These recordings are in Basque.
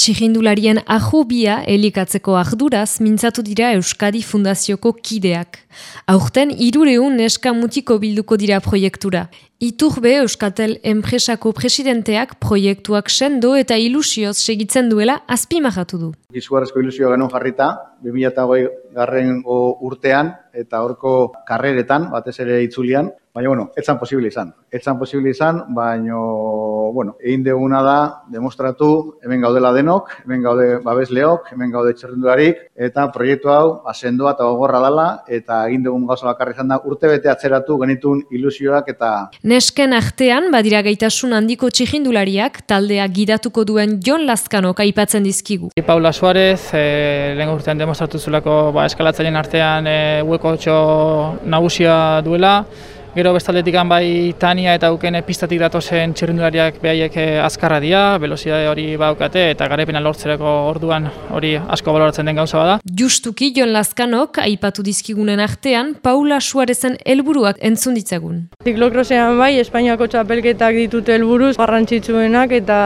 Txirrindularien ahobia elikatzeko arduraz mintzatu dira Euskadi Fundazioko kideak. Aurten irureun neska mutiko bilduko dira proiektura. Iturbe Euskatel enpresako presidenteak proiektuak sendo eta ilusioz segitzen duela azpimahatu du. Izugarrezko ilusio genuen jarrita, 2008 garren urtean eta horko karreretan, batez ere itzulian, baina, bueno, etzan posible izan. Etzan posible izan, baina, bueno, egin deguna da, demostratu, hemen gaudela denok, hemen gaude babesleok, hemen gaude txerrendularik, eta proiektu hau, asendoa eta gogorra dala, eta egin dugun gauza bakarri izan da, urte bete atzeratu genitun ilusioak eta... Nesken artean, badira gaitasun handiko txihindulariak, taldea gidatuko duen Jon Lazkanok aipatzen dizkigu. Paula Suarez, e, lehen urtean demostratu zulako ba, eskalatzaileen artean e, hueko nagusia duela, Gero bestaldetik bai Tania eta Uken pistatik datozen txirrindulariak behaiek eh, azkarra dira, velozidade hori baukate eta garepena lortzerako orduan hori asko baloratzen den gauza bada. Justuki Jon Lazkanok aipatu dizkigunen artean Paula Suarezen helburuak entzun ditzagun. Ziklokrosean bai, Espainiako txapelketak ditute helburuz garrantzitsuenak eta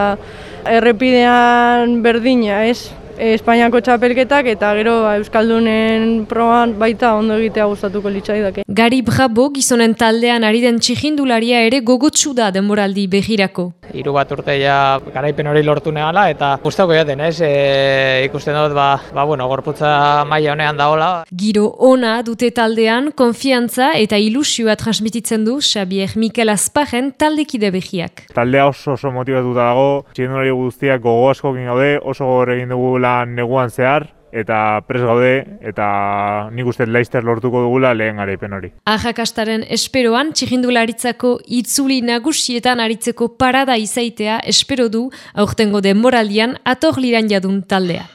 errepidean berdina, ez? Espainiako txapelketak eta gero ba, Euskaldunen proban baita ondo egitea gustatuko litzai dake. Gari Brabo gizonen taldean ari den txihindularia ere gogotsu da denboraldi behirako. Hiru bat urte ja garaipen hori lortu nehala eta gustako jaten ez, e, ikusten dut ba, ba bueno, gorputza maila honean daola. Giro ona dute taldean, konfiantza eta ilusioa transmititzen du Xabier Mikel Azparen taldekide behiak. Taldea oso oso motibatu dago, txihindulari guztiak gogo asko gaude, oso gogor egin dugu lan neguan zehar, eta pres gaude, eta nik uste laizter lortuko dugula lehen garaipen hori. Ajakastaren esperoan, txihindularitzako itzuli nagusietan aritzeko parada izaitea espero du, aurtengo denboraldian ator liran jadun taldea.